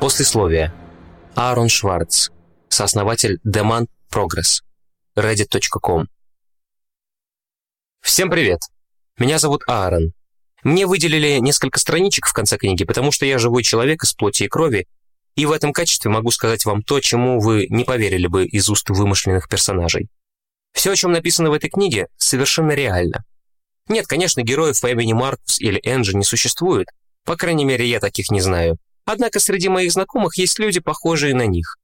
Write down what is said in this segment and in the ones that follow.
Послесловие. Аарон Шварц, сооснователь Demand Progress, reddit.com. Всем привет! Меня зовут Аарон. Мне выделили несколько страничек в конце книги, потому что я живой человек из плоти и крови, и в этом качестве могу сказать вам то, чему вы не поверили бы из уст вымышленных персонажей. Все, о чем написано в этой книге, совершенно реально. Нет, конечно, героев по имени Маркус или Энджи не существует, по крайней мере, я таких не знаю. Однако среди моих знакомых есть люди, похожие на них.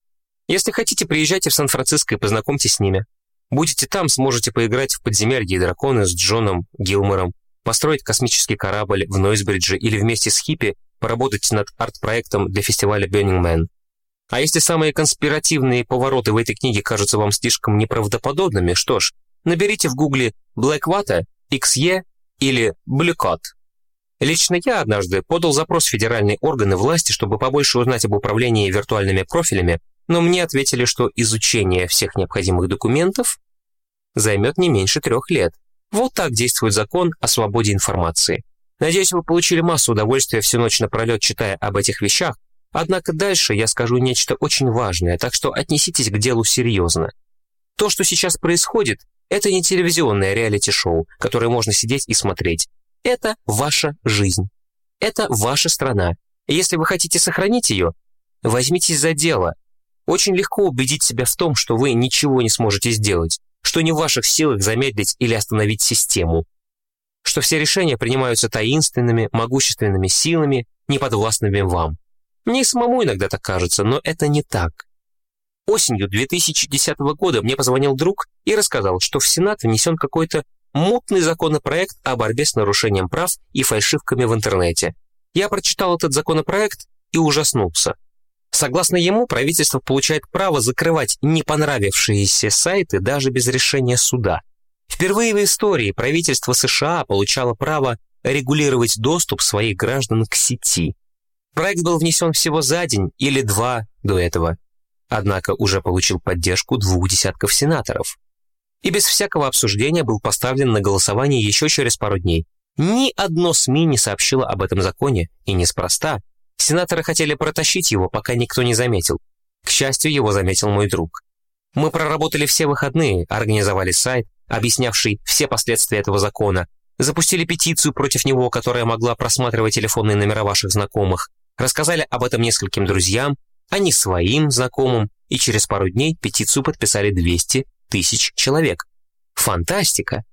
Если хотите, приезжайте в Сан-Франциско и познакомьтесь с ними. Будете там, сможете поиграть в подземелье и драконы с Джоном Гилмором, построить космический корабль в Нойсбридже или вместе с Хиппи поработать над арт-проектом для фестиваля Burning Man. А если самые конспиративные повороты в этой книге кажутся вам слишком неправдоподобными, что ж, наберите в гугле Blackwater, XE или Bluecot. Лично я однажды подал запрос в федеральные органы власти, чтобы побольше узнать об управлении виртуальными профилями, но мне ответили, что изучение всех необходимых документов займет не меньше трех лет. Вот так действует закон о свободе информации. Надеюсь, вы получили массу удовольствия всю ночь напролет, читая об этих вещах, однако дальше я скажу нечто очень важное, так что отнеситесь к делу серьезно. То, что сейчас происходит, это не телевизионное реалити-шоу, которое можно сидеть и смотреть. Это ваша жизнь. Это ваша страна. Если вы хотите сохранить ее, возьмитесь за дело. Очень легко убедить себя в том, что вы ничего не сможете сделать, что не в ваших силах замедлить или остановить систему, что все решения принимаются таинственными, могущественными силами, неподвластными вам. Мне самому иногда так кажется, но это не так. Осенью 2010 года мне позвонил друг и рассказал, что в Сенат внесен какой-то мутный законопроект о борьбе с нарушением прав и фальшивками в интернете. Я прочитал этот законопроект и ужаснулся. Согласно ему, правительство получает право закрывать не понравившиеся сайты даже без решения суда. Впервые в истории правительство США получало право регулировать доступ своих граждан к сети. Проект был внесен всего за день или два до этого, однако уже получил поддержку двух десятков сенаторов и без всякого обсуждения был поставлен на голосование еще через пару дней. Ни одно СМИ не сообщило об этом законе, и неспроста. Сенаторы хотели протащить его, пока никто не заметил. К счастью, его заметил мой друг. Мы проработали все выходные, организовали сайт, объяснявший все последствия этого закона, запустили петицию против него, которая могла просматривать телефонные номера ваших знакомых, рассказали об этом нескольким друзьям, а не своим знакомым, и через пару дней петицию подписали 200 тысяч человек. Фантастика!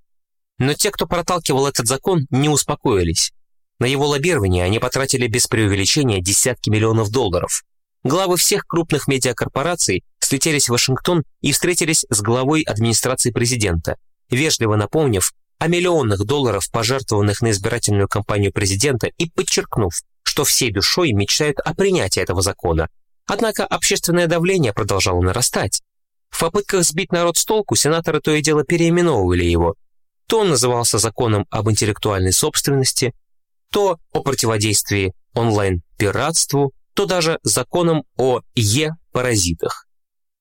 Но те, кто проталкивал этот закон, не успокоились. На его лоббирование они потратили без преувеличения десятки миллионов долларов. Главы всех крупных медиакорпораций слетелись в Вашингтон и встретились с главой администрации президента, вежливо напомнив о миллионах долларов, пожертвованных на избирательную кампанию президента, и подчеркнув, что всей душой мечтают о принятии этого закона. Однако общественное давление продолжало нарастать. В попытках сбить народ с толку сенаторы то и дело переименовывали его. То он назывался законом об интеллектуальной собственности, то о противодействии онлайн-пиратству, то даже законом о Е-паразитах.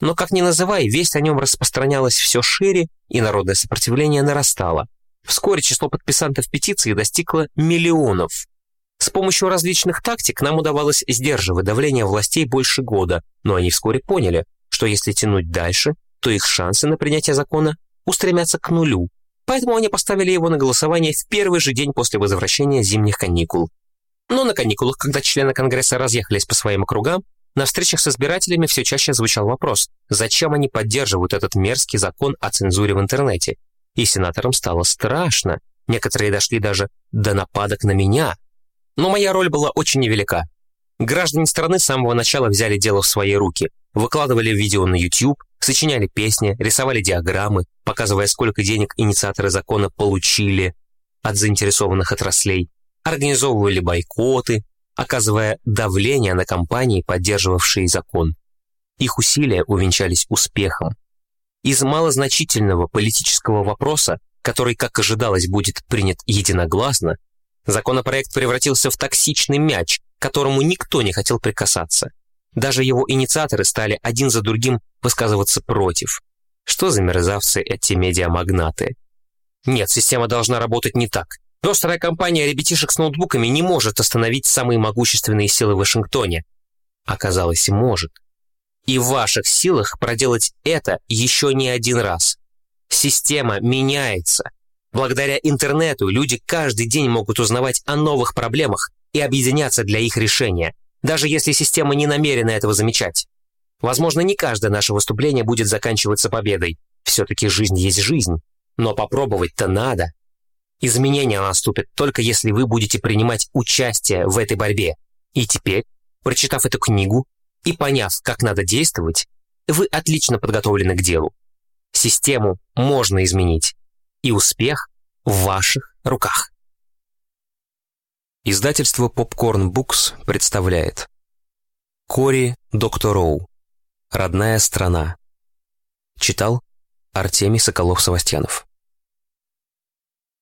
Но как ни называй, весть о нем распространялась все шире, и народное сопротивление нарастало. Вскоре число подписантов петиции достигло миллионов. С помощью различных тактик нам удавалось сдерживать давление властей больше года, но они вскоре поняли, что если тянуть дальше, то их шансы на принятие закона устремятся к нулю. Поэтому они поставили его на голосование в первый же день после возвращения зимних каникул. Но на каникулах, когда члены Конгресса разъехались по своим округам, на встречах с избирателями все чаще звучал вопрос, зачем они поддерживают этот мерзкий закон о цензуре в интернете. И сенаторам стало страшно. Некоторые дошли даже до нападок на меня. Но моя роль была очень невелика. Граждане страны с самого начала взяли дело в свои руки, выкладывали видео на YouTube, сочиняли песни, рисовали диаграммы, показывая, сколько денег инициаторы закона получили от заинтересованных отраслей, организовывали бойкоты, оказывая давление на компании, поддерживавшие закон. Их усилия увенчались успехом. Из малозначительного политического вопроса, который, как ожидалось, будет принят единогласно, законопроект превратился в токсичный мяч, к которому никто не хотел прикасаться. Даже его инициаторы стали один за другим высказываться против. Что за мерзавцы эти медиамагнаты? Нет, система должна работать не так. Пестрая компания ребятишек с ноутбуками не может остановить самые могущественные силы в Вашингтоне. Оказалось, может. И в ваших силах проделать это еще не один раз. Система меняется. Благодаря интернету люди каждый день могут узнавать о новых проблемах и объединяться для их решения, даже если система не намерена этого замечать. Возможно, не каждое наше выступление будет заканчиваться победой. Все-таки жизнь есть жизнь. Но попробовать-то надо. Изменения наступят только если вы будете принимать участие в этой борьбе. И теперь, прочитав эту книгу и поняв, как надо действовать, вы отлично подготовлены к делу. Систему можно изменить. И успех в ваших руках. Издательство Popcorn Books представляет Кори Доктороу Родная страна. Читал Артемий Соколов-Савастьянов.